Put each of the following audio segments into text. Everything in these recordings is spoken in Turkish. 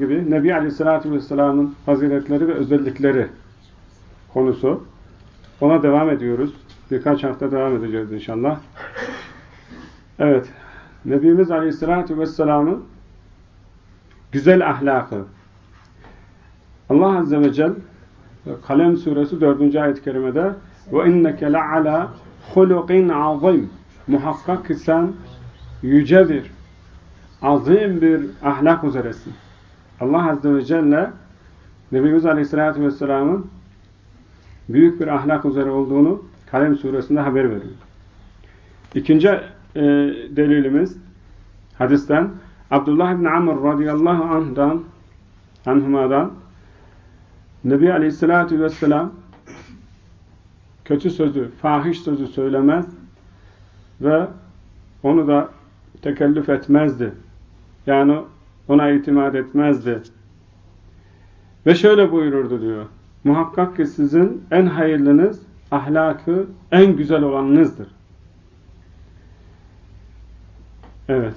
gibi Nebi Aleyhisselatü Vesselam'ın faziletleri ve özellikleri konusu. Ona devam ediyoruz. Birkaç hafta devam edeceğiz inşallah. Evet. Nebimiz Aleyhisselatü Vesselam'ın güzel ahlakı. Allah Azze ve Celle Kalem suresi 4. ayet-i kerimede ve inneke le'ala hulukin azim muhakkak ki sen yüce bir azim bir ahlak üzeresin. Allah Azze ve Celle Nebimiz Aleyhisselatü Vesselam'ın büyük bir ahlak üzere olduğunu Kalem suresinde haber veriyor. İkinci e, delilimiz hadisten Abdullah ibn Amr radıyallahu anh'dan anhumadan Nebi Aleyhisselatü Vesselam kötü sözü, fahiş sözü söylemez ve onu da tekellüf etmezdi. Yani ona itimat etmezdi. Ve şöyle buyururdu diyor. Muhakkak ki sizin en hayırlınız, ahlakı en güzel olanınızdır. Evet.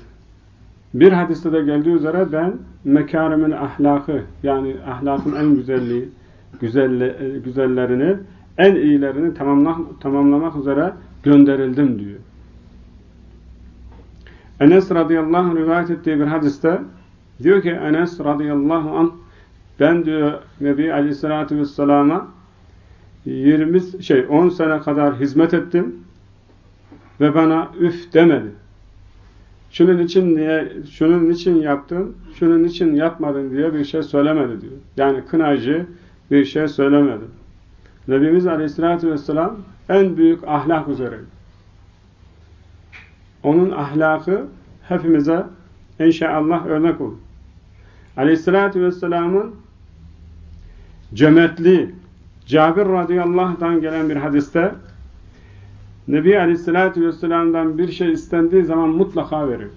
Bir hadiste de geldiği üzere ben mekârimin ahlakı yani ahlakın en güzelliği, güzelle, güzellerini, en iyilerini tamamlamak, tamamlamak üzere gönderildim diyor. Enes radıyallahu anh rivayet ettiği bir hadiste diyor ki Enes radıyallahu anh ben diyor Nebi aleyhissalatü vesselama 20 şey 10 sene kadar hizmet ettim ve bana üf demedi. Şunun için niye şunun için yaptın, şunun için yapmadın diye bir şey söylemedi diyor. Yani kınacı bir şey söylemedi. Nebimiz Aleyhisselatü Vesselam en büyük ahlak üzereydi. Onun ahlakı hepimize inşallah örnek olur. Aleyhisselatü Vesselam'ın cömertliği, Cabir radıyallahu gelen bir hadiste Nebi Aleyhisselatü Vesselam'dan bir şey istendiği zaman mutlaka verir.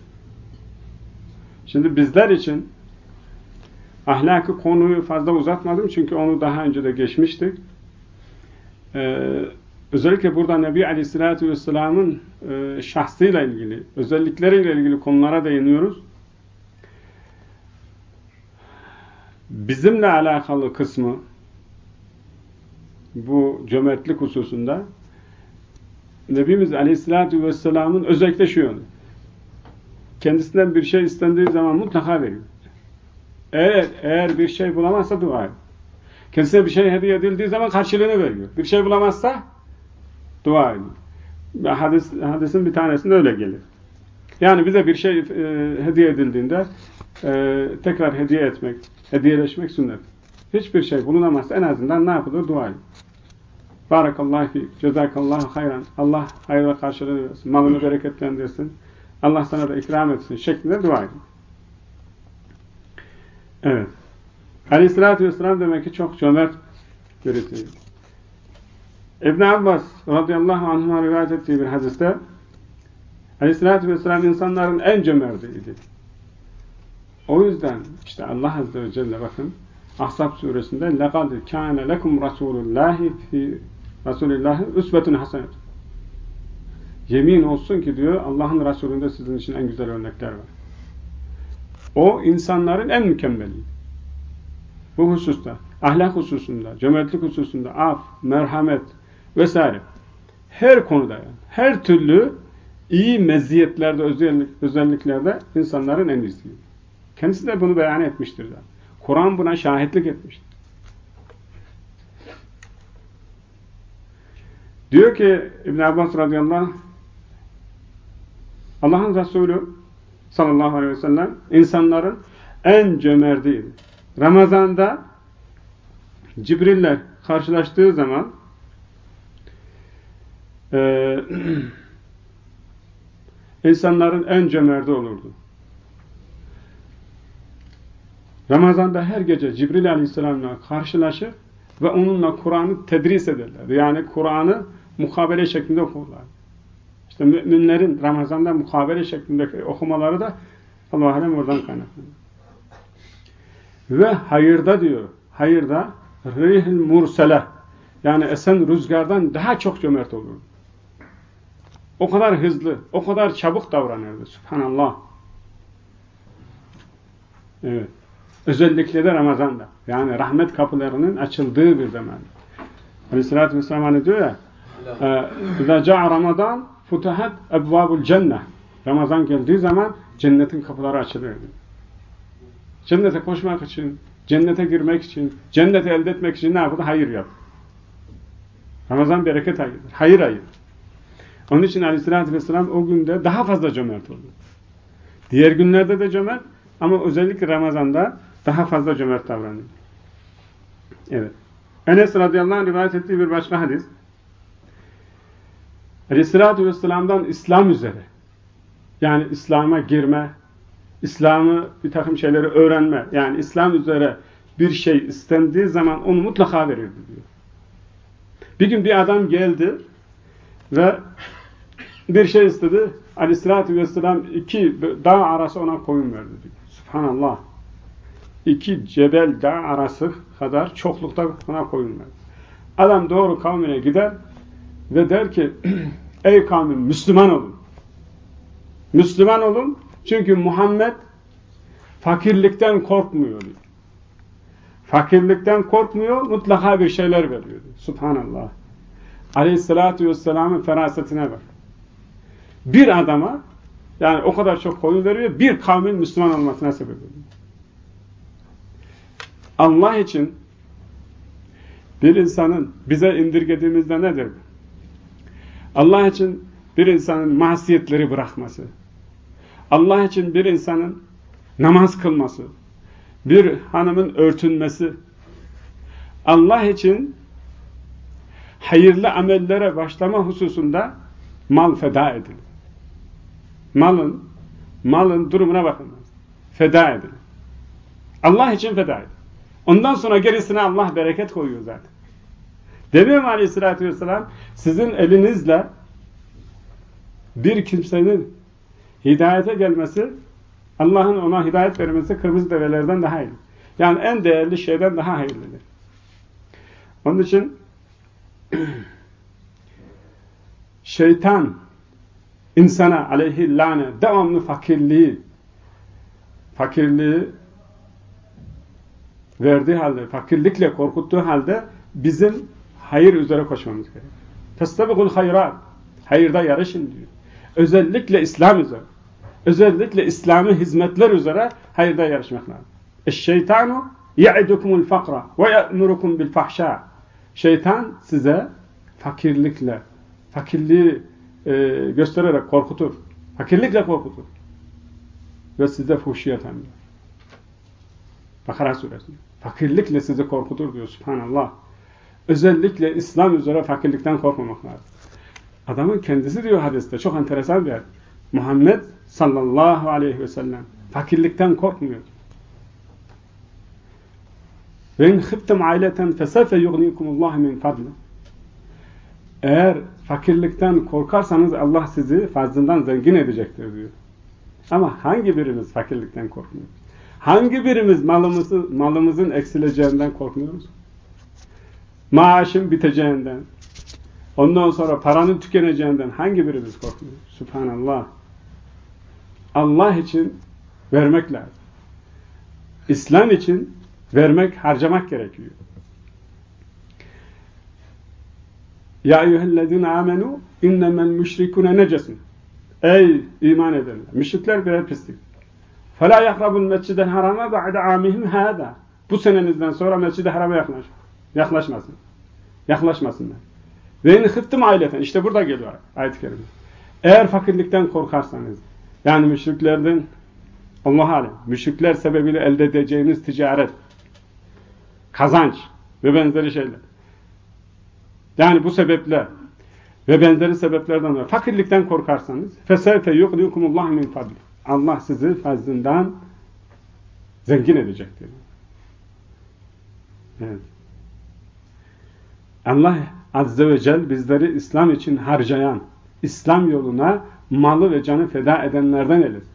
Şimdi bizler için ahlakı konuyu fazla uzatmadım çünkü onu daha önce de geçmiştik. Ee, özellikle burada Nebi Aleyhisselatü Vesselam'ın e, şahsıyla ilgili, özellikleriyle ilgili konulara değiniyoruz. Bizimle alakalı kısmı bu cömertlik hususunda Nebimiz Aleyhisselatü Vesselam'ın özellikle şu yönü. Kendisinden bir şey istendiği zaman mutlaka veriyor. Eğer, eğer bir şey bulamazsa dua ediyor. Kendisine bir şey hediye edildiği zaman karşılığını veriyor. Bir şey bulamazsa dua ediyor. Hadis, hadisin bir tanesinde öyle gelir. Yani bize bir şey e, hediye edildiğinde e, tekrar hediye etmek, hediyeleşmek sünnet. Hiçbir şey bulunamazsa en azından ne yapılır? Dua ediyor. Barakallahu fik, cezakallahu hayran. Allah hayırla karşılığını versin, malını bereketlendirsin. Allah sana da ikram etsin şeklinde dua edin. Evet. Aleyhissalatü vesselam demek ki çok cömert birisi. İbn Abbas radıyallahu anh'a rivayet ettiği bir hadiste Aleyhissalatü vesselam insanların en cömertiydi. O yüzden işte Allah azze ve celle bakın Ahzab suresinde لَقَدْ كَانَ لَكُمْ رَسُولُ اللّٰهِ فِي Resulullah üsvetun hasenet. Yemin olsun ki diyor Allah'ın Resulü'nde sizin için en güzel örnekler var. O insanların en mükemmeli. Bu hususta, ahlak hususunda, cömertlik hususunda, af, merhamet vesaire. Her konuda yani, her türlü iyi meziyetlerde, özellik, özelliklerde insanların en iyisi. Kendisi de bunu beyan etmiştir. Kur'an buna şahitlik etmiştir. Diyor ki İbn Abbas radıyallahu anh Allah'ın Resulü sallallahu aleyhi ve sellem insanların en cömertiydi. Ramazan'da Cibril'le karşılaştığı zaman e, insanların en cömerti olurdu. Ramazan'da her gece Cibril aleyhisselamla karşılaşır ve onunla Kur'an'ı tedris ederler. Yani Kur'an'ı mukabele şeklinde okurlar. İşte müminlerin Ramazan'da mukabele şeklindeki okumaları da Allah alem oradan kaynaklanıyor. Ve hayırda diyor, hayırda rihil mursele yani esen rüzgardan daha çok cömert olur. O kadar hızlı, o kadar çabuk davranırdı. Subhanallah. Evet. Özellikle de Ramazan'da. Yani rahmet kapılarının açıldığı bir zaman. Aleyhisselatü Vesselam hani diyor ya اِذَا جَعَ Ramazan futahat ebvabul cennet. Ramazan geldiği zaman cennetin kapıları açılıyor. Cennete koşmak için, cennete girmek için, cenneti elde etmek için ne yapıldı? Hayır yap. Ramazan bereket ayıdır. Hayır ayı. Onun için aleyhissalatü vesselam o günde daha fazla cömert oldu. Diğer günlerde de cömert ama özellikle Ramazan'da daha fazla cömert davranıyor. Evet. Enes radıyallahu anh rivayet ettiği bir başka hadis. Aleyhissalatü vesselam'dan İslam üzere yani İslam'a girme, İslam'ı bir takım şeyleri öğrenme, yani İslam üzere bir şey istendiği zaman onu mutlaka verirdi diyor. Bir gün bir adam geldi ve bir şey istedi. Aleyhissalatü vesselam iki dağ arası ona koyun verdi diyor. Subhanallah. İki cebel dağ arası kadar çoklukta koyun verdi. Adam doğru kavmine gider ve der ki ey kavmim Müslüman olun. Müslüman olun çünkü Muhammed fakirlikten korkmuyor diyor. Fakirlikten korkmuyor, mutlaka bir şeyler veriyor. Subhanallah. Aleyhissalatü vesselamın ferasetine bak. Bir adama yani o kadar çok koyun veriyor, bir kavmin Müslüman olmasına sebep oluyor. Allah için bir insanın bize indirgediğimizde nedir? Allah için bir insanın masiyetleri bırakması, Allah için bir insanın namaz kılması, bir hanımın örtünmesi, Allah için hayırlı amellere başlama hususunda mal feda edilir. Malın, malın durumuna bakılmaz. Feda edilir. Allah için feda edilir. Ondan sonra gerisine Allah bereket koyuyor zaten. Demiyor mu aleyhissalatü vesselam? Sizin elinizle bir kimsenin hidayete gelmesi, Allah'ın ona hidayet vermesi kırmızı develerden daha iyi. Yani en değerli şeyden daha hayırlıdır. Onun için şeytan insana aleyhi lane devamlı fakirliği fakirliği verdiği halde, fakirlikle korkuttuğu halde bizim hayır üzere koşmamız gerekiyor. Testabikul hayrat. Hayırda yarışın diyor. Özellikle İslam üzere. Özellikle İslami hizmetler üzere hayırda yarışmak lazım. Şeytanu ya'idukumul fakra ve ya'murukum bil fahşa. Şeytan size fakirlikle, fakirliği e, göstererek korkutur. Fakirlikle korkutur. Ve size fuhşiyet emrir. Bakara suresi. Fakirlikle sizi korkutur diyor subhanallah. Özellikle İslam üzere fakirlikten korkmamak lazım. Adamın kendisi diyor hadiste çok enteresan bir yer. Muhammed sallallahu aleyhi ve sellem fakirlikten korkmuyor. Ve in khiftum aileten fesefe yugnikumullah min fadli. Eğer fakirlikten korkarsanız Allah sizi fazlından zengin edecektir diyor. Ama hangi birimiz fakirlikten korkmuyor? Hangi birimiz malımızı, malımızın eksileceğinden korkmuyoruz? Maaşın biteceğinden, ondan sonra paranın tükeneceğinden hangi birimiz korkmuyor? Subhanallah. Allah için vermek lazım. İslam için vermek, harcamak gerekiyor. Ya eyyühellezine amenu innemel müşrikune necesin. Ey iman edenler! Müşrikler birer pislik. فَلَا يَقْرَبُ الْمَسْجِدَ الْحَرَامَ بَعْدَ عَامِهِمْ هَذَا Bu senenizden sonra mescid-i harama yaklaş, yaklaşmasın. Yaklaşmasınlar. Ve in hıftım aileten. İşte burada geliyor ayet-i kerime. Eğer fakirlikten korkarsanız, yani müşriklerden Allah alem, müşrikler sebebiyle elde edeceğiniz ticaret, kazanç ve benzeri şeyler. Yani bu sebeple ve benzeri sebeplerden dolayı fakirlikten korkarsanız fesevfe yuklikumullah min fadli. Allah sizi fazlından zengin edecektir. Evet. Allah Azze ve Celle bizleri İslam için harcayan, İslam yoluna malı ve canı feda edenlerden eylesin.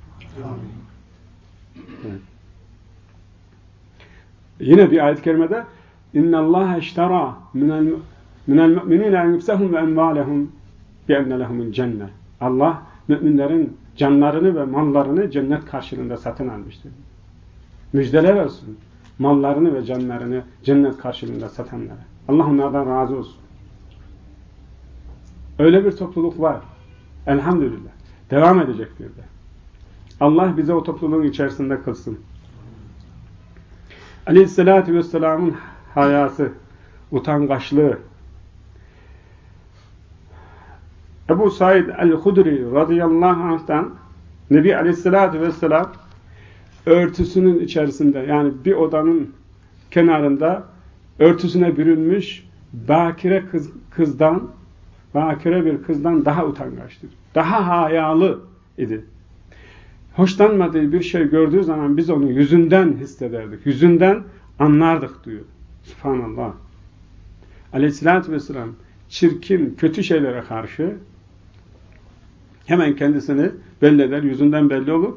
Evet. Yine bir ayet-i kerimede اِنَّ اللّٰهَ اشْتَرَى مِنَ الْمُؤْمِنِينَ اَنْيُفْسَهُمْ وَاَنْوَالَهُمْ بِاَنَّ لَهُمُ الْجَنَّةِ Allah müminlerin canlarını ve mallarını cennet karşılığında satın almıştır. Müjdeler olsun. mallarını ve canlarını cennet karşılığında satanlara. Allah onlardan razı olsun. Öyle bir topluluk var. Elhamdülillah. Devam edecek bir de. Allah bize o topluluğun içerisinde kılsın. Aleyhisselatü Vesselam'ın hayası, utangaçlığı. Ebu Said el-Hudri radıyallahu anh'tan Nebi Aleyhisselatü Vesselam örtüsünün içerisinde yani bir odanın kenarında örtüsüne bürünmüş bakire kız, kızdan bakire bir kızdan daha utangaçtır. Daha hayalı idi. Hoşlanmadığı bir şey gördüğü zaman biz onu yüzünden hissederdik. Yüzünden anlardık diyor. Subhanallah. Aleyhissalatü vesselam çirkin, kötü şeylere karşı hemen kendisini belli eder, yüzünden belli olur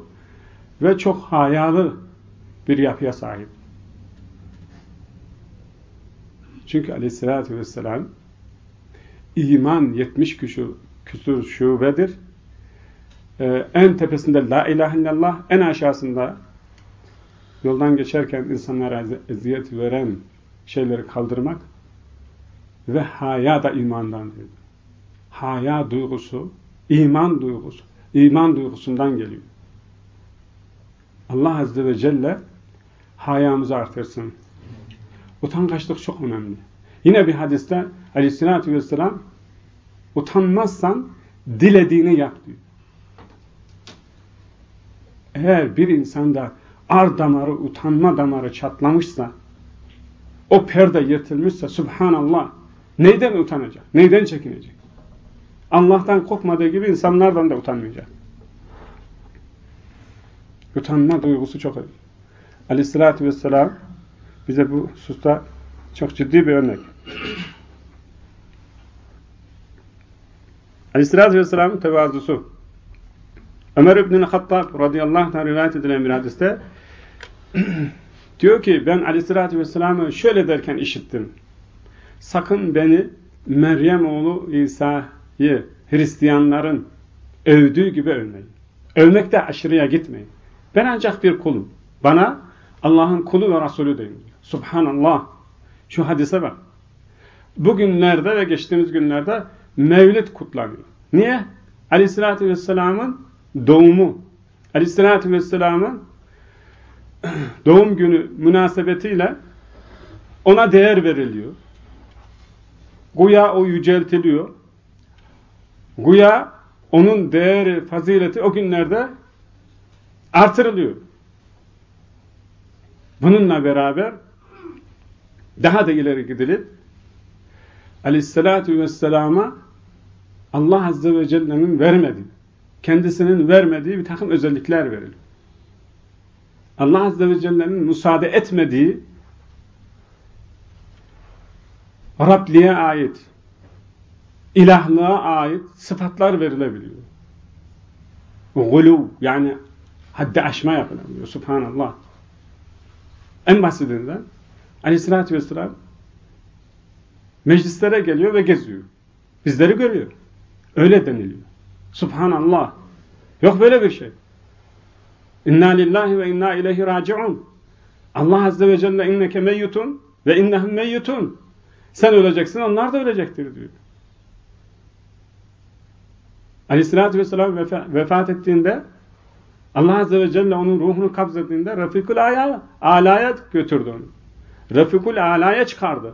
ve çok hayalı bir yapıya sahip. Çünkü aleyhissalatü vesselam iman 70 küsur, küsur şubedir. Ee, en tepesinde la ilahe illallah, en aşağısında yoldan geçerken insanlara eziyet veren şeyleri kaldırmak ve haya da imandan. Haya duygusu, iman duygusu, iman duygusundan geliyor. Allah Azze ve Celle hayamızı artırsın. Utangaçlık çok önemli. Yine bir hadiste aleyhissalatü vesselam utanmazsan dilediğini yap diyor. Eğer bir insanda ar damarı, utanma damarı çatlamışsa, o perde yırtılmışsa, subhanallah, neyden utanacak? Neyden çekinecek? Allah'tan korkmadığı gibi insanlardan da utanmayacak. Utanma duygusu çok önemli. Aleyhissalatü vesselam bize bu hususta çok ciddi bir örnek. Aleyhissalatü vesselamın tevazusu. Ömer İbn-i Hattab radıyallahu anh rivayet edilen bir hadiste diyor ki ben aleyhissalatü vesselam'ı şöyle derken işittim. Sakın beni Meryem oğlu İsa'yı Hristiyanların övdüğü gibi övmeyin. Övmekte aşırıya gitmeyin. Ben ancak bir kulum. Bana Allah'ın kulu ve Resulü deyin. Subhanallah. Şu hadise bak. Bugünlerde ve geçtiğimiz günlerde Mevlid kutlanıyor. Niye? Aleyhissalatü Vesselam'ın doğumu. Aleyhissalatü Vesselam'ın doğum günü münasebetiyle ona değer veriliyor. Guya o yüceltiliyor. Guya onun değeri, fazileti o günlerde artırılıyor. Bununla beraber daha da ileri gidilip Aleyhisselatü Vesselam'a Allah Azze ve Celle'nin vermediği, kendisinin vermediği bir takım özellikler verilir. Allah Azze ve Celle'nin müsaade etmediği Rabliğe ait, ilahlığa ait sıfatlar verilebiliyor. Gulu yani haddi aşma yapılabiliyor. Subhanallah. En basitinden Aleyhisselatü Vesselam meclislere geliyor ve geziyor. Bizleri görüyor. Öyle deniliyor. Subhanallah. Yok böyle bir şey. İnna lillahi ve inna ileyhi raciun. Allah Azze ve Celle inneke meyyutun ve innehum meyyutun. Sen öleceksin, onlar da ölecektir diyor. Aleyhissalatü vesselam vefa, vefat ettiğinde Allah Azze ve Celle onun ruhunu kabzettiğinde Rafikul Ala'ya götürdü onu. Rafikul Ala'ya çıkardı.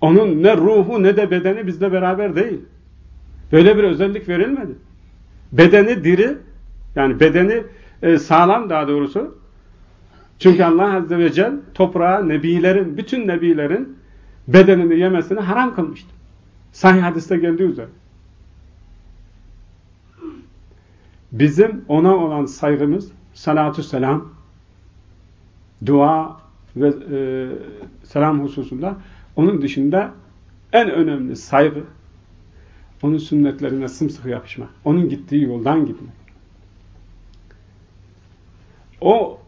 Onun ne ruhu ne de bedeni bizle beraber değil. Böyle bir özellik verilmedi. Bedeni diri, yani bedeni e, sağlam daha doğrusu. Çünkü Allah Azze ve Celle toprağa nebilerin, bütün nebilerin bedenini yemesini haram kılmıştı. Sahih hadiste geldiği üzere. Bizim ona olan saygımız salatü selam, dua ve e, selam hususunda onun dışında en önemli saygı onun sünnetlerine sımsıkı yapışmak. Onun gittiği yoldan gitmek. O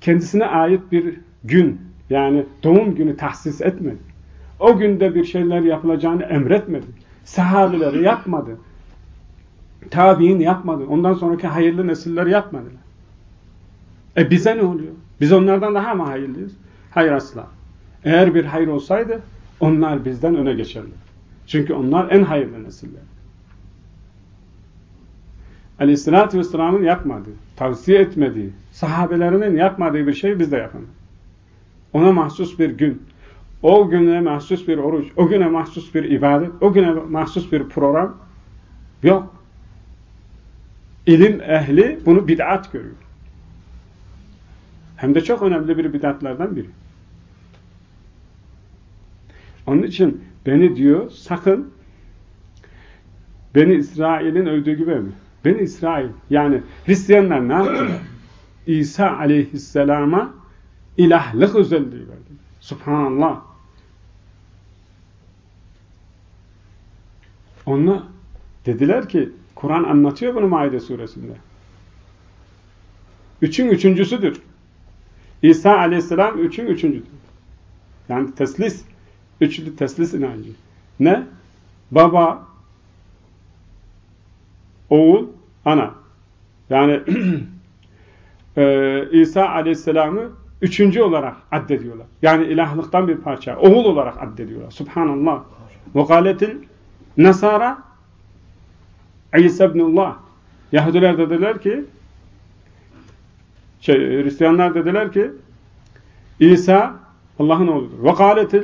kendisine ait bir gün yani doğum günü tahsis etmedi. O günde bir şeyler yapılacağını emretmedi. Sahabeleri yapmadı. Tabi'in yapmadı. Ondan sonraki hayırlı nesiller yapmadılar. E bize ne oluyor? Biz onlardan daha mı hayırlıyız? Hayır asla. Eğer bir hayır olsaydı onlar bizden öne geçerler. Çünkü onlar en hayırlı nesiller. Aleyhisselatü Vesselam'ın yapmadığı, tavsiye etmediği, sahabelerinin yapmadığı bir şey biz de yapalım. Ona mahsus bir gün, o güne mahsus bir oruç, o güne mahsus bir ibadet, o güne mahsus bir program yok. İlim ehli bunu bid'at görüyor. Hem de çok önemli bir bid'atlardan biri. Onun için beni diyor sakın beni İsrail'in övdüğü gibi mi? Beni İsrail yani Hristiyanlar ne yaptı? İsa aleyhisselama ilahlık özelliği verdi. Subhanallah. Onlar dediler ki Kur'an anlatıyor bunu Maide suresinde. Üçün üçüncüsüdür. İsa aleyhisselam üçün üçüncüdür. Yani teslis, üçlü teslis inancı. Ne? Baba, oğul, ana. Yani e, İsa aleyhisselamı üçüncü olarak addediyorlar. Yani ilahlıktan bir parça. Oğul olarak addediyorlar. Subhanallah. Vekaletil Nasara İsa ibnullah. Yahudiler dediler ki şey, Hristiyanlar dediler ki İsa Allah'ın oğludur. Vekaletil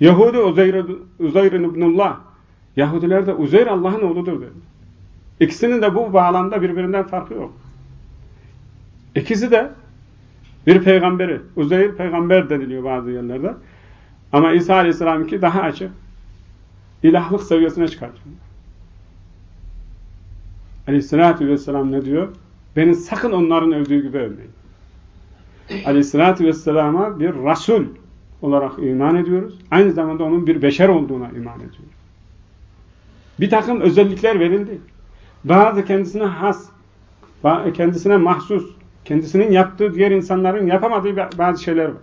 Yahudi Uzeyr, ibnullah. Yahudiler de Uzeyr Allah'ın oğludur dedi. İkisinin de bu bağlamda birbirinden farkı yok. İkisi de bir peygamberi. Uzeyr peygamber deniliyor bazı yerlerde. Ama İsa Aleyhisselam'ınki daha açık. İlahlık seviyesine çıkartıyor. Aleyhisselatü Vesselam ne diyor? Beni sakın onların övdüğü gibi övmeyin. Aleyhisselatü Vesselam'a bir Rasul olarak iman ediyoruz. Aynı zamanda onun bir beşer olduğuna iman ediyoruz. Bir takım özellikler verildi. Bazı kendisine has, kendisine mahsus, kendisinin yaptığı diğer insanların yapamadığı bazı şeyler var.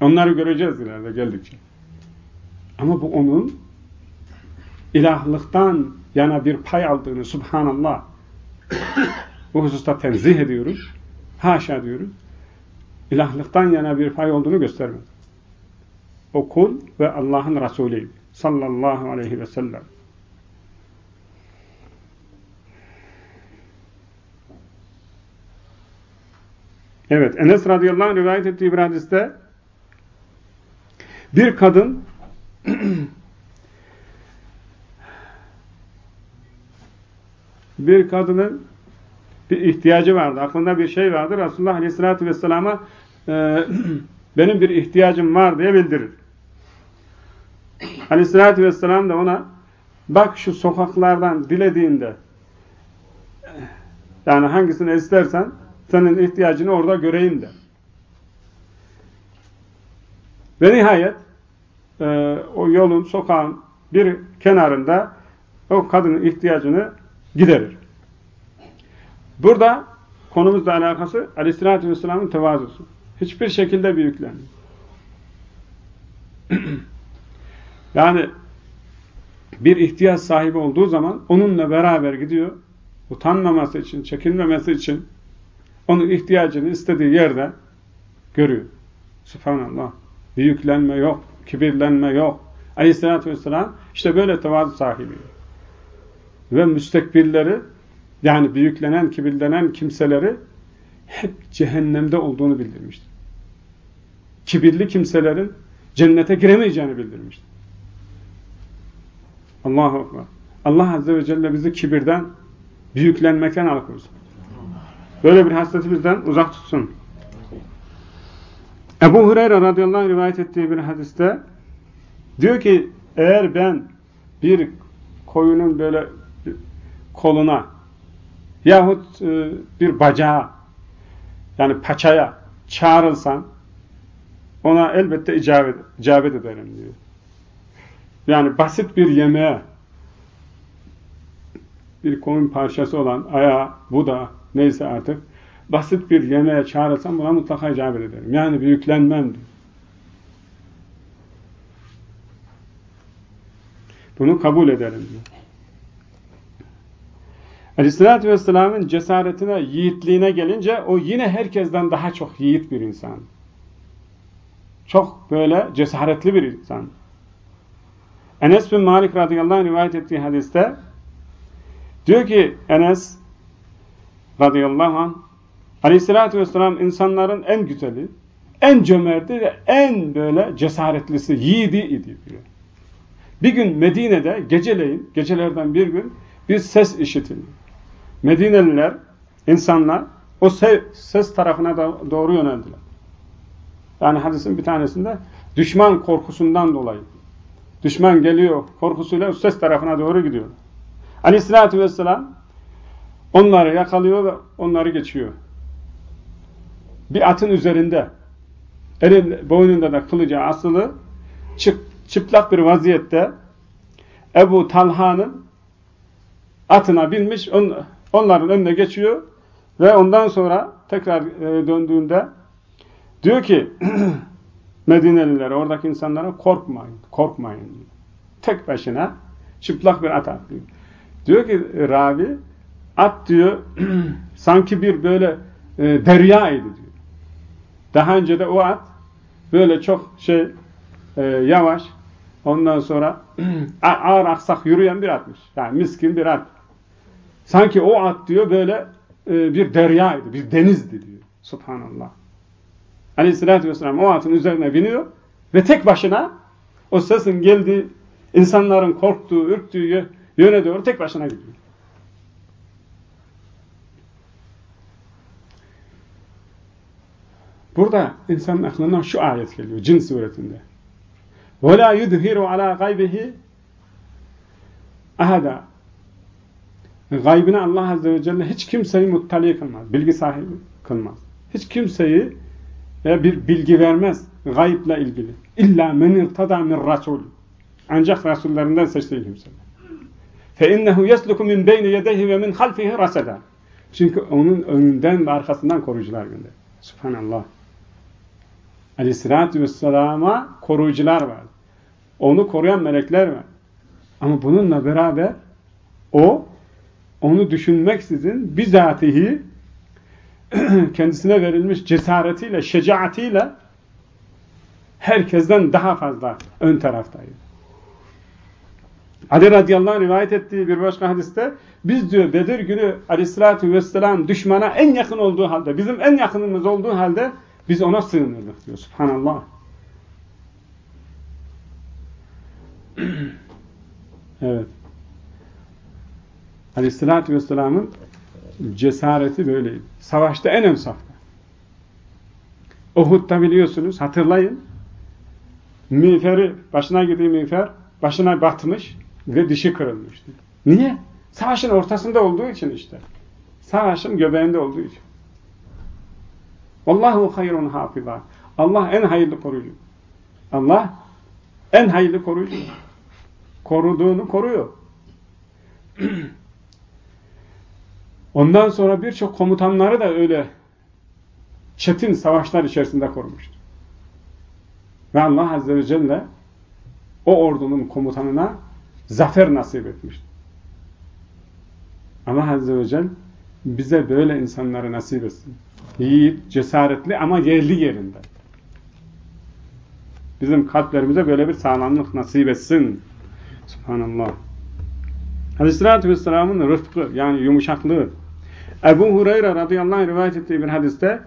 Onları göreceğiz ileride geldikçe. Ama bu onun ilahlıktan yana bir pay aldığını subhanallah bu hususta tenzih ediyoruz. Haşa diyoruz. İlahlıktan yana bir pay olduğunu göstermez. O kul ve Allah'ın Resulü sallallahu aleyhi ve sellem. Evet, Enes radıyallahu anh rivayet ettiği bir hadiste bir kadın bir kadının bir ihtiyacı vardı. Aklında bir şey vardı. Resulullah Aleyhisselatü Vesselam'a e, benim bir ihtiyacım var diye bildirir. Aleyhisselatü Vesselam da ona bak şu sokaklardan dilediğinde yani hangisini istersen senin ihtiyacını orada göreyim de. Ve nihayet e, o yolun, sokağın bir kenarında o kadının ihtiyacını giderir. Burada konumuzla alakası Aleyhisselatü Vesselam'ın tevazusu. Hiçbir şekilde büyüklenmiyor. yani bir ihtiyaç sahibi olduğu zaman onunla beraber gidiyor. Utanmaması için, çekinmemesi için onun ihtiyacını istediği yerde görüyor. Subhanallah. Büyüklenme yok, kibirlenme yok. Aleyhisselatü Vesselam işte böyle tevazu sahibi. Ve müstekbirleri yani büyüklenen, kibirlenen kimseleri hep cehennemde olduğunu bildirmiştir. Kibirli kimselerin cennete giremeyeceğini bildirmiştir. Allahu Ekber. Allah Azze ve Celle bizi kibirden, büyüklenmekten alıkoysun. Böyle bir hasleti bizden uzak tutsun. Ebu Hureyre radıyallahu anh rivayet ettiği bir hadiste diyor ki eğer ben bir koyunun böyle koluna yahut e, bir bacağa yani paçaya çağrılsam ona elbette icabet, icabet ederim diyor. Yani basit bir yemeğe bir koyun parçası olan ayağı, bu da neyse artık basit bir yemeğe çağrılsam buna mutlaka icabet ederim. Yani büyüklenmem. Bunu kabul ederim diyor. Aleyhisselatü Vesselam'ın cesaretine, yiğitliğine gelince o yine herkesten daha çok yiğit bir insan. Çok böyle cesaretli bir insan. Enes bin Malik radıyallahu anh rivayet ettiği hadiste diyor ki Enes radıyallahu anh aleyhissalatü vesselam insanların en güzeli, en cömerti ve en böyle cesaretlisi, yiğidi idi diyor. Bir gün Medine'de geceleyin, gecelerden bir gün bir ses işitildi. Medineliler, insanlar o ses tarafına doğru yöneldiler. Yani hadisin bir tanesinde düşman korkusundan dolayı. Düşman geliyor korkusuyla ses tarafına doğru gidiyor. Aleyhissalatü vesselam onları yakalıyor ve onları geçiyor. Bir atın üzerinde elin boynunda da kılıcı asılı çıplak bir vaziyette Ebu Talha'nın atına binmiş on, onların önüne geçiyor ve ondan sonra tekrar e, döndüğünde diyor ki Medinelilere, oradaki insanlara korkmayın, korkmayın. Tek başına çıplak bir at atlıyor. Diyor ki ravi, at diyor sanki bir böyle e, derya idi diyor. Daha önce de o at böyle çok şey e, yavaş, ondan sonra ağır aksak yürüyen bir atmış. Yani miskin bir at. Sanki o at diyor böyle e, bir deryaydı, bir denizdi diyor. Subhanallah. Aleyhissalatü vesselam o atın üzerine biniyor ve tek başına o sesin geldiği, insanların korktuğu, ürktüğü yöne doğru tek başına gidiyor. Burada insanın aklından şu ayet geliyor cin suretinde. وَلَا يُدْهِرُ عَلَى غَيْبِهِ ahada. Gaybine Allah Azze ve Celle hiç kimseyi muttali kılmaz, bilgi sahibi kılmaz. Hiç kimseyi e, bir bilgi vermez gayble ilgili. İlla men irtada min rasul. Ancak rasullerinden seçtiği kimse. Fe innehu yesluku min beyni yedeyhi ve min halfihi raseda. Çünkü onun önünden ve arkasından koruyucular gönder. Subhanallah. Aleyhissalatü vesselama koruyucular var. Onu koruyan melekler var. Ama bununla beraber o onu düşünmeksizin bizatihi kendisine verilmiş cesaretiyle, şecaatiyle herkesten daha fazla ön taraftaydı. Ali radıyallahu anh rivayet ettiği bir başka hadiste biz diyor Bedir günü aleyhissalatü vesselam düşmana en yakın olduğu halde, bizim en yakınımız olduğu halde biz ona sığınırdık diyor. Subhanallah. evet. Aleyhissalatü vesselamın cesareti böyleydi. Savaşta en ön safta. Uhud'da biliyorsunuz, hatırlayın. Miğferi, başına girdiği miğfer, başına batmış ve dişi kırılmıştı. Niye? Savaşın ortasında olduğu için işte. Savaşın göbeğinde olduğu için. Allahu hayrun hafıza. Allah en hayırlı koruyucu. Allah en hayırlı koruyucu. Koruduğunu koruyor. Ondan sonra birçok komutanları da öyle çetin savaşlar içerisinde korumuştu. Ve Allah Azze ve Celle o ordunun komutanına zafer nasip etmişti. Allah Azze ve Celle bize böyle insanları nasip etsin. Yiğit, cesaretli ama yerli yerinde. Bizim kalplerimize böyle bir sağlamlık nasip etsin. Subhanallah. Aleyhisselatü Vesselam'ın rıfkı yani yumuşaklığı. Ebu Hureyre radıyallahu anh rivayet ettiği bir hadiste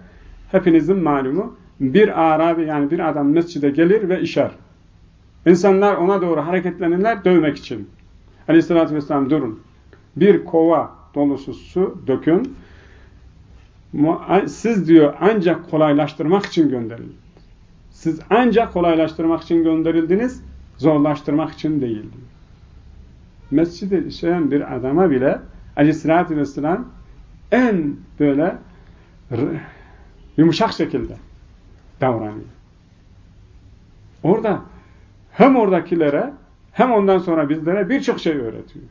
hepinizin malumu bir Arabi yani bir adam mescide gelir ve işer. İnsanlar ona doğru hareketlenirler dövmek için. Aleyhisselatü Vesselam durun. Bir kova dolusu su dökün. Siz diyor ancak kolaylaştırmak için gönderildiniz. Siz ancak kolaylaştırmak için gönderildiniz, zorlaştırmak için değil. Mescide işeyen bir adama bile aleyhissalatü vesselam en böyle yumuşak şekilde davranıyor. Orada hem oradakilere hem ondan sonra bizlere birçok şey öğretiyor.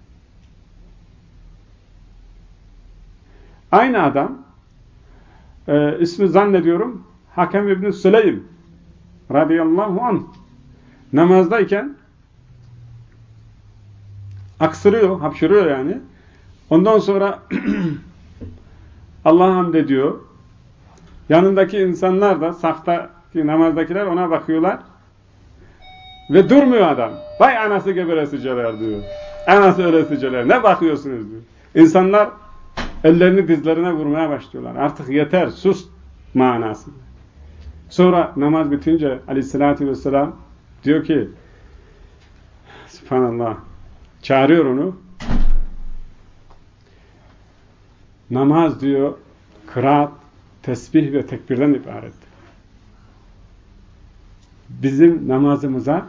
Aynı adam e, ismi zannediyorum Hakem İbni Süleym radıyallahu anh namazdayken aksırıyor, hapşırıyor yani. Ondan sonra Allah hamd ediyor. Yanındaki insanlar da saftaki namazdakiler ona bakıyorlar. Ve durmuyor adam. Vay anası geberesiceler diyor. Anası ölesiceler. Ne bakıyorsunuz diyor. İnsanlar ellerini dizlerine vurmaya başlıyorlar. Artık yeter sus manasında. Sonra namaz bitince aleyhissalatü vesselam diyor ki subhanallah çağırıyor onu namaz diyor kıraat, tesbih ve tekbirden ibaret. Bizim namazımıza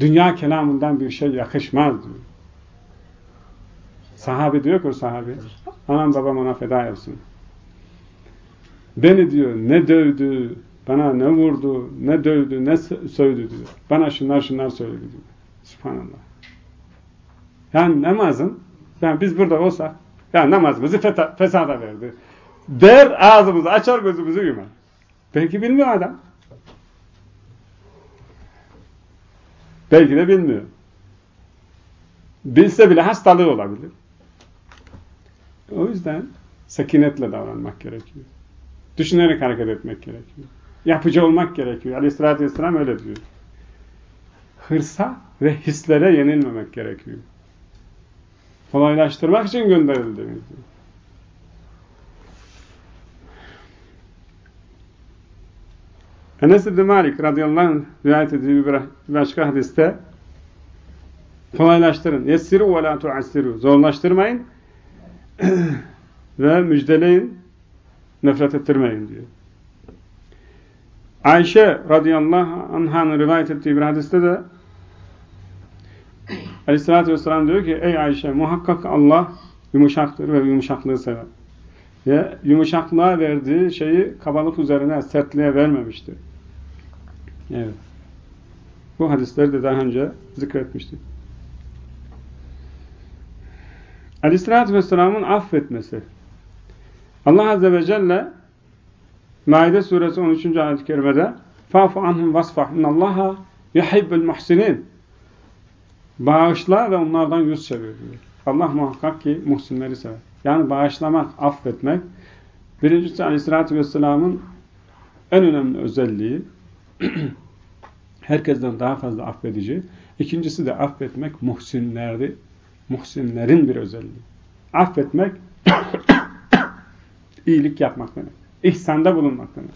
dünya kelamından bir şey yakışmaz diyor. Sahabe diyor ki o sahabe, anam babam ona feda olsun. Beni diyor ne dövdü, bana ne vurdu, ne dövdü, ne sövdü diyor. Bana şunlar şunlar söyledi diyor. Subhanallah. Yani namazın, yani biz burada olsak, yani namazımızı fesada verdi. Der ağzımızı açar gözümüzü yumar. Belki bilmiyor adam. Belki de bilmiyor. Bilse bile hastalığı olabilir. O yüzden sakinetle davranmak gerekiyor. Düşünerek hareket etmek gerekiyor. Yapıcı olmak gerekiyor. Aleyhissalatü vesselam öyle diyor. Hırsa ve hislere yenilmemek gerekiyor. Kolaylaştırmak için gönderildi. Enes İbni Malik radıyallahu anh rivayet ediyor bir başka hadiste kolaylaştırın. Yessiru ve la tuassiru. Zorlaştırmayın ve müjdeleyin nefret ettirmeyin diyor. Ayşe radıyallahu anh'ın rivayet ettiği bir hadiste de aleyhissalatü vesselam diyor ki ey Ayşe muhakkak Allah yumuşaktır ve yumuşaklığı sever. Ve yumuşaklığa verdiği şeyi kabalık üzerine sertliğe vermemiştir. Evet. Bu hadisleri de daha önce zikretmiştik. Aleyhissalatü Vesselam'ın affetmesi. Allah Azze ve Celle Maide suresi 13. ayet-i kerimede فَافُ عَنْهُمْ وَصْفَحْ اِنَّ اللّٰهَ يَحِبُّ الْمُحْسِنِينَ Bağışla ve onlardan yüz çevir diyor. Allah muhakkak ki muhsinleri sever. Yani bağışlamak, affetmek birincisi Aleyhisselatü Vesselam'ın en önemli özelliği herkesten daha fazla affedici. İkincisi de affetmek muhsinleri, muhsinlerin bir özelliği. Affetmek iyilik yapmak demek. İhsanda bulunmak demek.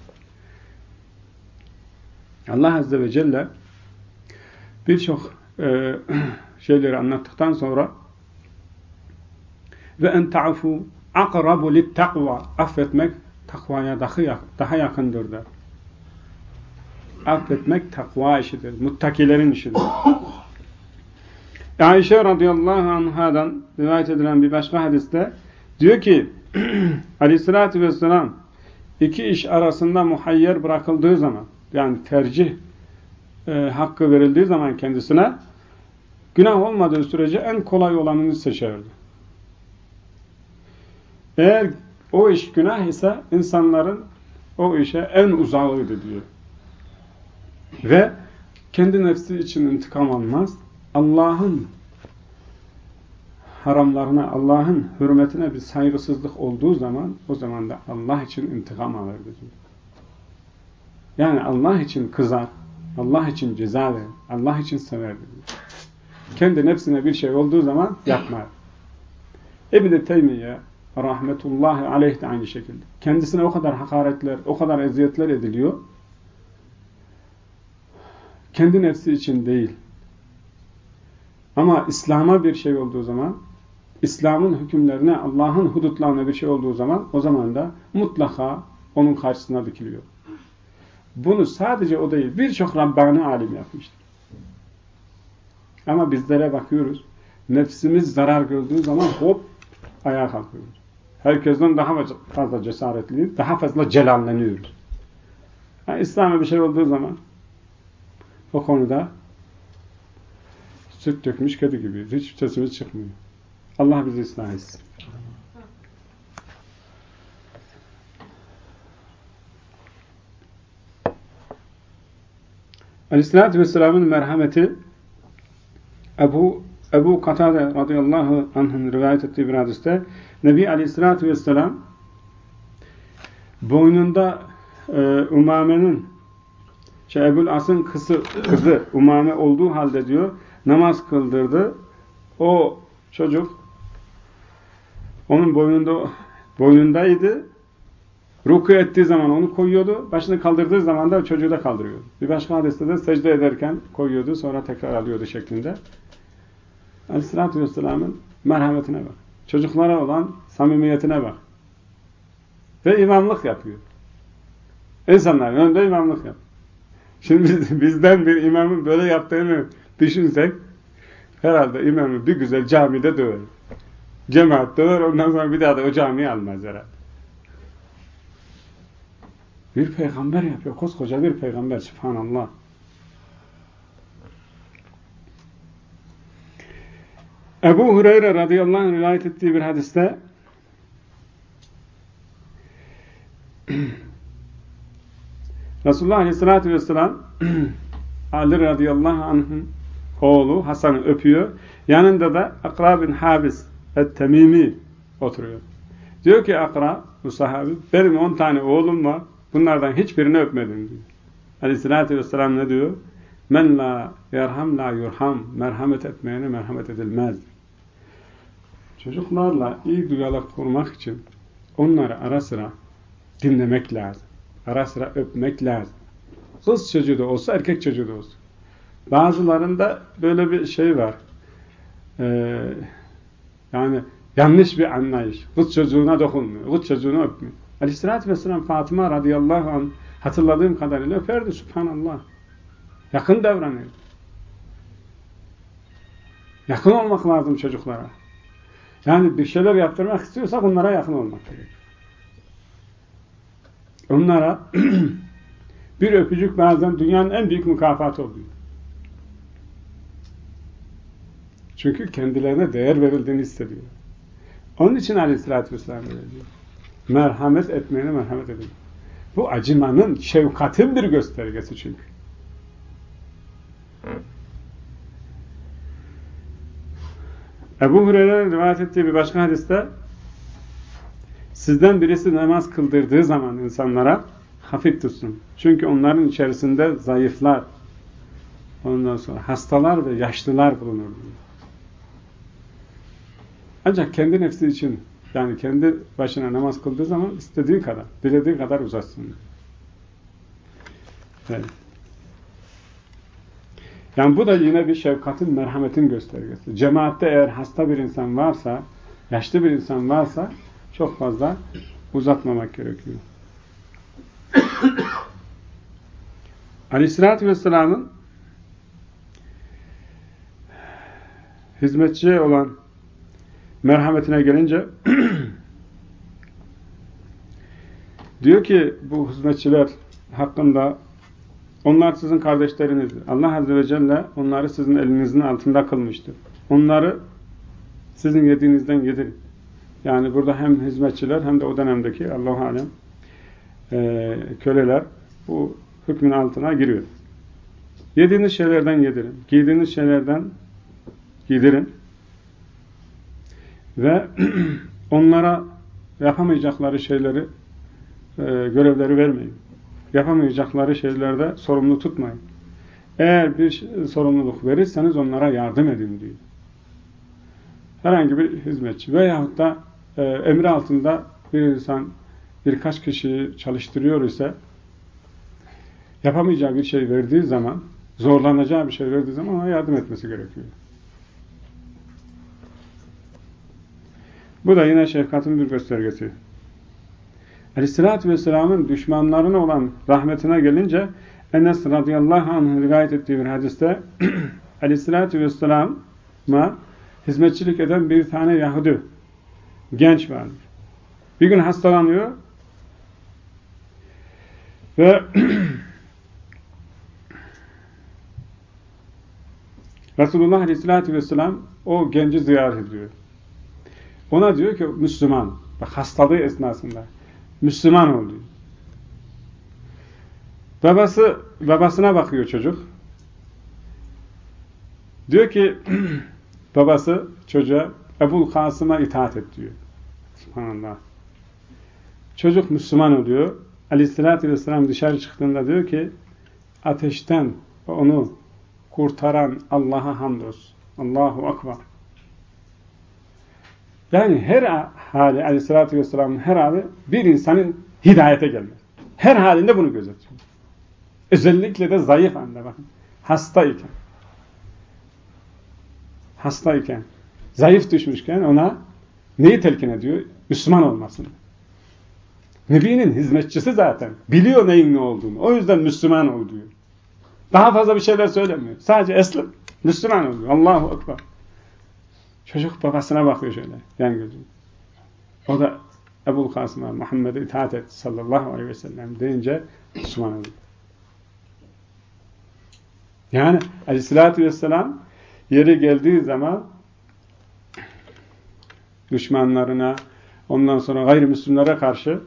Allah Azze ve Celle birçok e, şeyleri anlattıktan sonra ve en ta'fu akrabu lit takva affetmek takvaya daha, yakındır der. Affetmek takva işidir. Muttakilerin işidir. Ayşe radıyallahu anhadan rivayet edilen bir başka hadiste diyor ki aleyhissalatü vesselam iki iş arasında muhayyer bırakıldığı zaman yani tercih e, hakkı verildiği zaman kendisine günah olmadığı sürece en kolay olanını seçerdi. Eğer o iş günah ise insanların o işe en uzağıydı diyor. Ve kendi nefsi için intikam almaz. Allah'ın haramlarına, Allah'ın hürmetine bir saygısızlık olduğu zaman o zaman da Allah için intikam alırdı diyor. Yani Allah için kızar, Allah için ceza verir, Allah için severdi diyor. Kendi nefsine bir şey olduğu zaman yapmaz. İbn-i Teymiye rahmetullahi aleyh de aynı şekilde. Kendisine o kadar hakaretler, o kadar eziyetler ediliyor. Kendi nefsi için değil. Ama İslam'a bir şey olduğu zaman, İslam'ın hükümlerine, Allah'ın hudutlarına bir şey olduğu zaman, o zaman da mutlaka onun karşısına dikiliyor. Bunu sadece o değil, birçok Rabbani alim yapmıştır. Ama bizlere bakıyoruz, nefsimiz zarar gördüğü zaman hop ayağa kalkıyoruz. Herkesten daha fazla cesaretliyiz, daha fazla celalleniyoruz. Yani İslam'a bir şey olduğu zaman o konuda süt dökmüş kedi gibi. Hiç sesimiz çıkmıyor. Allah bizi ıslah etsin. Aleyhisselatü Vesselam'ın merhameti Ebu Ebu Katade radıyallahu anh'ın rivayet ettiği bir hadiste Nebi aleyhissalatü vesselam boynunda e, Umame'nin Ebul As'ın kızı, kızı Umame olduğu halde diyor namaz kıldırdı. O çocuk onun boynunda boynundaydı. Ruku ettiği zaman onu koyuyordu. Başını kaldırdığı zaman da çocuğu da kaldırıyordu. Bir başka hadiste de secde ederken koyuyordu. Sonra tekrar alıyordu şeklinde. Aleyhissalatü Vesselam'ın merhametine bak. Çocuklara olan samimiyetine bak. Ve imamlık yapıyor. İnsanların önünde imamlık yap. Şimdi biz, bizden bir imamın böyle yaptığını düşünsek herhalde imamı bir güzel camide döver. Cemaat döver ondan sonra bir daha da o camiyi almaz herhalde. Bir peygamber yapıyor. Koskoca bir peygamber. Subhanallah. Ebu Hureyre radıyallahu anh rivayet ettiği bir hadiste Resulullah aleyhissalatü vesselam Ali radıyallahu anh'ın oğlu Hasan'ı öpüyor. Yanında da Akra bin Habis et-Temimi oturuyor. Diyor ki Akra, bu sahabi, benim on tane oğlum var. Bunlardan hiçbirini öpmedim diyor. Aleyhissalatü vesselam ne diyor? Men la yerham la yurham. Merhamet etmeyene merhamet edilmez. Çocuklarla iyi duyalak kurmak için onları ara sıra dinlemek lazım. Ara sıra öpmek lazım. Kız çocuğu da olsa, erkek çocuğu da olsa. Bazılarında böyle bir şey var. Ee, yani yanlış bir anlayış. Kız çocuğuna dokunmuyor. Kız çocuğunu öpmüyor. Aleyhissalatü vesselam Fatıma radıyallahu anh hatırladığım kadarıyla öperdi. Subhanallah. Yakın davranıyor. Yakın olmak lazım çocuklara. Yani bir şeyler yaptırmak istiyorsak onlara yakın olmak gerekiyor. Onlara bir öpücük bazen dünyanın en büyük mükafatı oluyor. Çünkü kendilerine değer verildiğini hissediyor. Onun için aleyhissalatü vesselam öyle diyor. Merhamet etmeyene merhamet edin. Bu acımanın, şefkatin bir göstergesi çünkü. Ebu Hureyre'nin rivayet ettiği bir başka hadiste sizden birisi namaz kıldırdığı zaman insanlara hafif tutsun. Çünkü onların içerisinde zayıflar, ondan sonra hastalar ve yaşlılar bulunur. Ancak kendi nefsi için yani kendi başına namaz kıldığı zaman istediği kadar, dilediği kadar uzatsın. Evet. Yani bu da yine bir şefkatin, merhametin göstergesi. Cemaatte eğer hasta bir insan varsa, yaşlı bir insan varsa çok fazla uzatmamak gerekiyor. Aleyhissalatü Vesselam'ın hizmetçiye olan merhametine gelince diyor ki bu hizmetçiler hakkında onlar sizin kardeşlerinizdir. Allah Azze ve Celle onları sizin elinizin altında kılmıştır. Onları sizin yediğinizden yedirin. Yani burada hem hizmetçiler hem de o dönemdeki Allah-u Alem e, köleler bu hükmün altına giriyor. Yediğiniz şeylerden yedirin. Giydiğiniz şeylerden giydirin. Ve onlara yapamayacakları şeyleri, e, görevleri vermeyin. Yapamayacakları şeylerde sorumlu tutmayın. Eğer bir sorumluluk verirseniz onlara yardım edin diyor. Herhangi bir hizmetçi veyahut da e, emri altında bir insan birkaç kişiyi çalıştırıyor ise yapamayacağı bir şey verdiği zaman, zorlanacağı bir şey verdiği zaman ona yardım etmesi gerekiyor. Bu da yine şefkatin bir göstergesi. Aleyhissalatü Vesselam'ın düşmanlarına olan rahmetine gelince Enes radıyallahu anh rivayet ettiği bir hadiste Aleyhissalatü Vesselam'a hizmetçilik eden bir tane Yahudi genç vardır. Bir gün hastalanıyor ve Resulullah Aleyhisselatü Vesselam o genci ziyaret ediyor. Ona diyor ki Müslüman. Bak hastalığı esnasında. Müslüman ol. Babası, babasına bakıyor çocuk. Diyor ki babası çocuğa Ebul Kasım'a itaat et diyor. Subhanallah. Çocuk Müslüman oluyor. Aleyhissalatü vesselam dışarı çıktığında diyor ki ateşten onu kurtaran Allah'a hamdolsun. Allahu Akbar. Yani her hali aleyhissalatü vesselamın her hali bir insanın hidayete gelmesi. Her halinde bunu gözetiyor. Özellikle de zayıf anda bakın. Hastayken. Hastayken. Zayıf düşmüşken ona neyi telkin ediyor? Müslüman olmasını. Nebi'nin hizmetçisi zaten. Biliyor neyin ne olduğunu. O yüzden Müslüman ol diyor. Daha fazla bir şeyler söylemiyor. Sadece eslim. Müslüman oluyor. Allahu Ekber. Çocuk babasına bakıyor şöyle. Yan gözü. O da Ebu Kasım'a Muhammed'e itaat et sallallahu aleyhi ve sellem deyince Müslüman oluyor. Yani aleyhissalatü vesselam yeri geldiği zaman düşmanlarına ondan sonra gayrimüslimlere karşı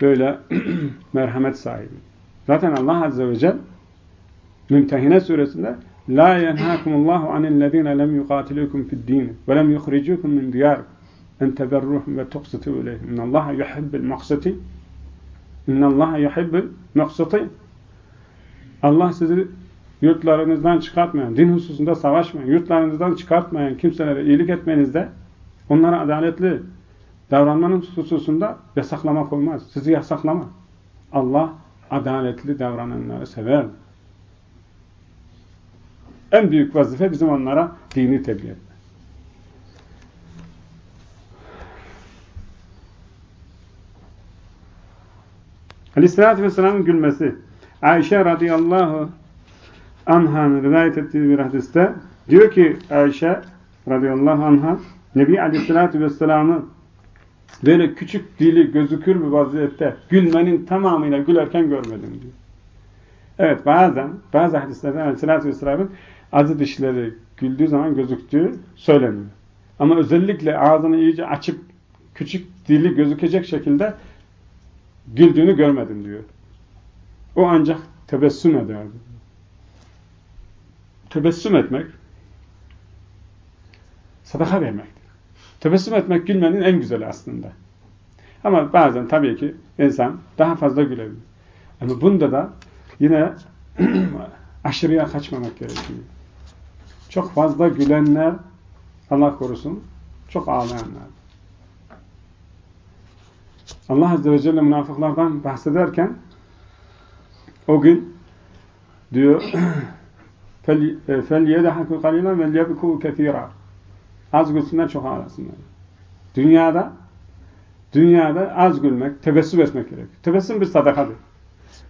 böyle merhamet sahibi. Zaten Allah Azze ve Celle Mümtehine suresinde La yenhakumullahu anillezine lem yuqatilukum fid-din ve lem yukhrijukum min diyarikum en teberruhum ve tuqsitu ileyhim. İnallaha yuhibbul muqsiti. İnallaha yuhibbul muqsiti. Allah sizi yurtlarınızdan çıkartmayan, din hususunda savaşmayan, yurtlarınızdan çıkartmayan kimselere iyilik etmenizde onlara adaletli davranmanın hususunda yasaklamak olmaz. Sizi yasaklama. Allah adaletli davrananları sever. En büyük vazife bizim onlara dini tebliğ etmek. Aleyhisselatü Vesselam'ın gülmesi. Ayşe radıyallahu anha'nın rivayet ettiği bir hadiste diyor ki Ayşe radıyallahu anha Nebi Aleyhisselatü Vesselam'ı böyle küçük dili gözükür bir vaziyette gülmenin tamamıyla gülerken görmedim diyor. Evet bazen bazı hadislerden Aleyhisselatü Vesselam'ın acı dişleri güldüğü zaman gözüktüğü söyleniyor. Ama özellikle ağzını iyice açıp küçük dili gözükecek şekilde güldüğünü görmedim diyor. O ancak tebessüm ederdi. Tebessüm etmek sadaka vermektir. Tebessüm etmek gülmenin en güzeli aslında. Ama bazen tabii ki insan daha fazla gülebilir. Ama bunda da yine aşırıya kaçmamak gerekiyor. Çok fazla gülenler Allah korusun çok ağlayanlar. Allah Azze ve Celle münafıklardan bahsederken o gün diyor فَلْيَدَحَكُ قَلِيلًا وَلْيَبْكُوا كَثِيرًا Az gülsünler çok ağlasınlar. Dünyada dünyada az gülmek, tebessüm etmek gerek. Tebessüm bir sadakadır.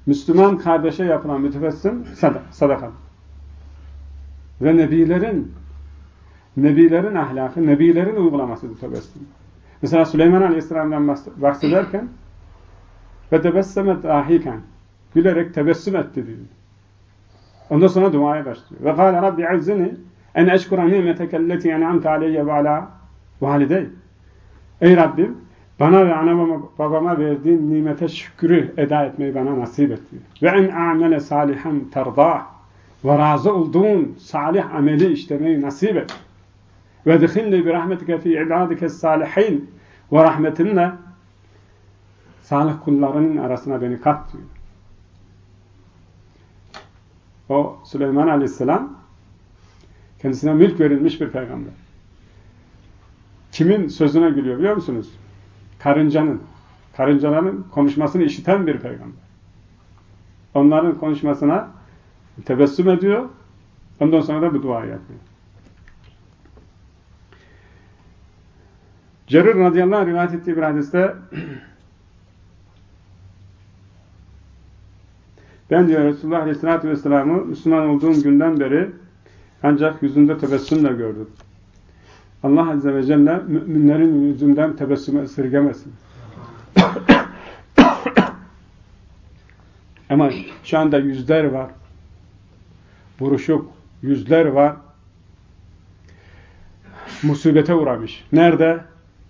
Müslüman kardeşe yapılan bir tebessüm sadakadır. Ve nebilerin nebilerin ahlakı, nebilerin uygulamasıdır tebessüm. Mesela Süleyman Aleyhisselam'dan bahsederken ve tebessemet ahiken gülerek tebessüm etti diyor. Ondan sonra duaya başlıyor. Ve kâle Rabbi izzini en eşkura nimetekelleti en'amte aleyye ve ala validey. Ey Rabbim bana ve anama babama verdiğin nimete şükrü eda etmeyi bana nasip et. Ve en a'mele salihan terdah ve razı olduğun salih ameli işlemeyi nasip et. Ve dihilni bi rahmetike fi ibadike salihin ve rahmetinle salih kullarının arasına beni kat diyor. O Süleyman Aleyhisselam kendisine mülk verilmiş bir peygamber. Kimin sözüne gülüyor biliyor musunuz? Karıncanın. Karıncaların konuşmasını işiten bir peygamber. Onların konuşmasına tebessüm ediyor. Ondan sonra da bu duayı yapıyor. Cerir radıyallahu anh rivayet ettiği bir hadiste ben diyor Resulullah aleyhissalatü vesselam'ı Müslüman olduğum günden beri ancak yüzünde tebessümle gördüm. Allah azze ve celle müminlerin yüzünden tebessümü esirgemesin. Ama şu anda yüzler var. Buruşuk yüzler var. Musibete uğramış. Nerede?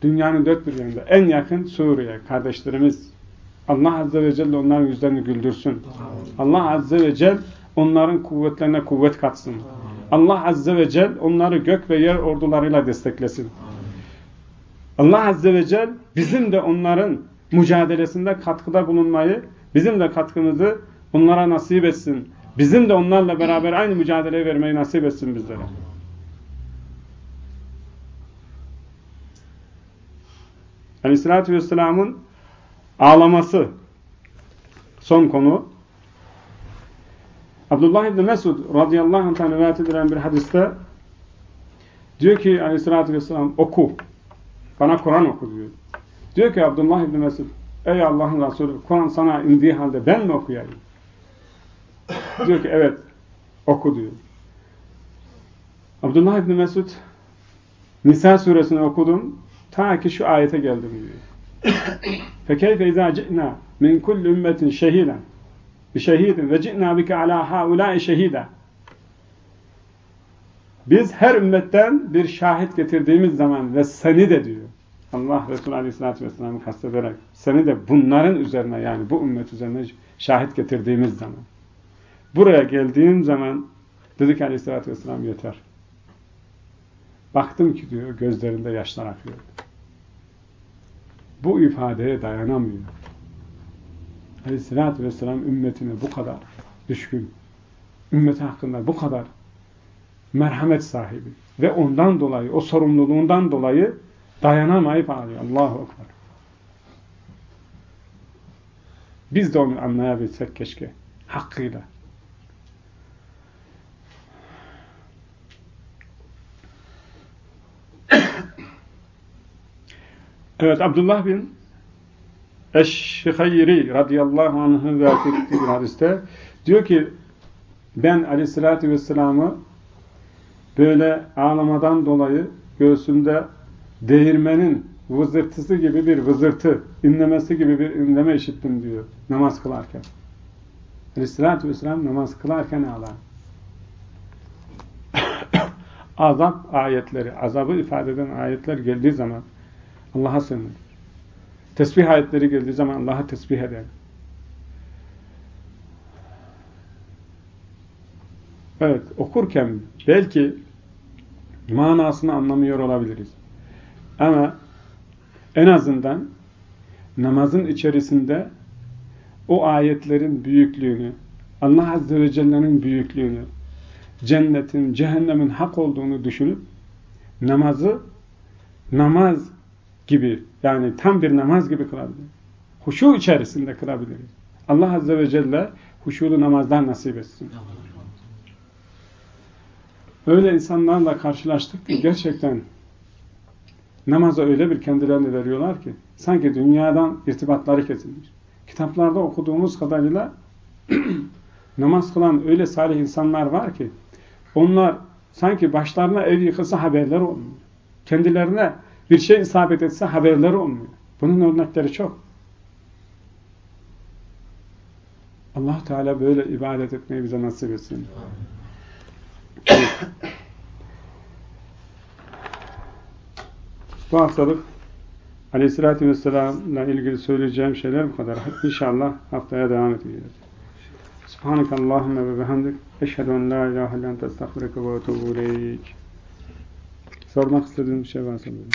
Dünyanın dört bir yanında. En yakın Suriye kardeşlerimiz. Allah Azze ve Celle onların yüzlerini güldürsün. Allah Azze ve Celle onların kuvvetlerine kuvvet katsın. Allah Azze ve Celle onları gök ve yer ordularıyla desteklesin. Allah Azze ve Celle bizim de onların mücadelesinde katkıda bulunmayı, bizim de katkımızı onlara nasip etsin. Bizim de onlarla beraber aynı mücadeleyi vermeyi nasip etsin bizlere. Aleyhissalatü Vesselam'ın ağlaması son konu. Abdullah İbni Mesud radıyallahu anh'tan rivayet edilen bir hadiste diyor ki aleyhissalatü vesselam oku. Bana Kur'an oku diyor. Diyor ki Abdullah İbni Mesud ey Allah'ın Resulü Kur'an sana indiği halde ben mi okuyayım? diyor ki evet oku diyor. Abdullah İbni Mesud Nisa suresini okudum ta ki şu ayete geldim diyor. فَكَيْفَ اِذَا جِئْنَا مِنْ كُلِّ اُمَّةٍ bi şehidin ve ci'na bike ala haulâi şehide. Biz her ümmetten bir şahit getirdiğimiz zaman ve seni de diyor. Allah Resulü Aleyhisselatü Vesselam'ı kastederek seni de bunların üzerine yani bu ümmet üzerine şahit getirdiğimiz zaman. Buraya geldiğim zaman dedik Aleyhisselatü Vesselam yeter. Baktım ki diyor gözlerinde yaşlar akıyor. Bu ifadeye dayanamıyor. Aleyhisselatü Vesselam ümmetine bu kadar düşkün, ümmeti hakkında bu kadar merhamet sahibi ve ondan dolayı, o sorumluluğundan dolayı dayanamayıp ağlıyor. Allahu Ekber. Biz de onu anlayabilsek keşke. Hakkıyla. Evet Abdullah bin Eşşihayri radıyallahu anh'ın rivayet ettiği bir hadiste diyor ki ben aleyhissalatü vesselam'ı böyle ağlamadan dolayı göğsünde değirmenin vızırtısı gibi bir vızırtı, inlemesi gibi bir inleme işittim diyor namaz kılarken. Aleyhissalatü vesselam namaz kılarken ağlar. Azap ayetleri, azabı ifade eden ayetler geldiği zaman Allah'a sığınır. Tesbih ayetleri geldiği zaman Allah'a tesbih eder. Evet, okurken belki manasını anlamıyor olabiliriz. Ama en azından namazın içerisinde o ayetlerin büyüklüğünü, Allah Azze ve Celle'nin büyüklüğünü, cennetin, cehennemin hak olduğunu düşünüp namazı namaz gibi yani tam bir namaz gibi kılabiliriz. Huşu içerisinde kılabiliriz. Allah Azze ve Celle huşulu namazdan nasip etsin. Öyle insanlarla karşılaştık ki gerçekten namaza öyle bir kendilerini veriyorlar ki sanki dünyadan irtibatları kesilmiş. Kitaplarda okuduğumuz kadarıyla namaz kılan öyle salih insanlar var ki onlar sanki başlarına ev yıkılsa haberler olmuyor. Kendilerine bir şey isabet etse haberleri olmuyor. Bunun örnekleri çok. Allah Teala böyle ibadet etmeyi bize nasip etsin. Bu haftalık Aleyhisselatü Vesselam'la ilgili söyleyeceğim şeyler bu kadar. İnşallah haftaya devam edeceğiz. Subhaneke Allahümme ve bihamdik. Eşhedü en la ilahe illan testağfireke ve etubu ileyk. Sormak istediğim bir şey varsa.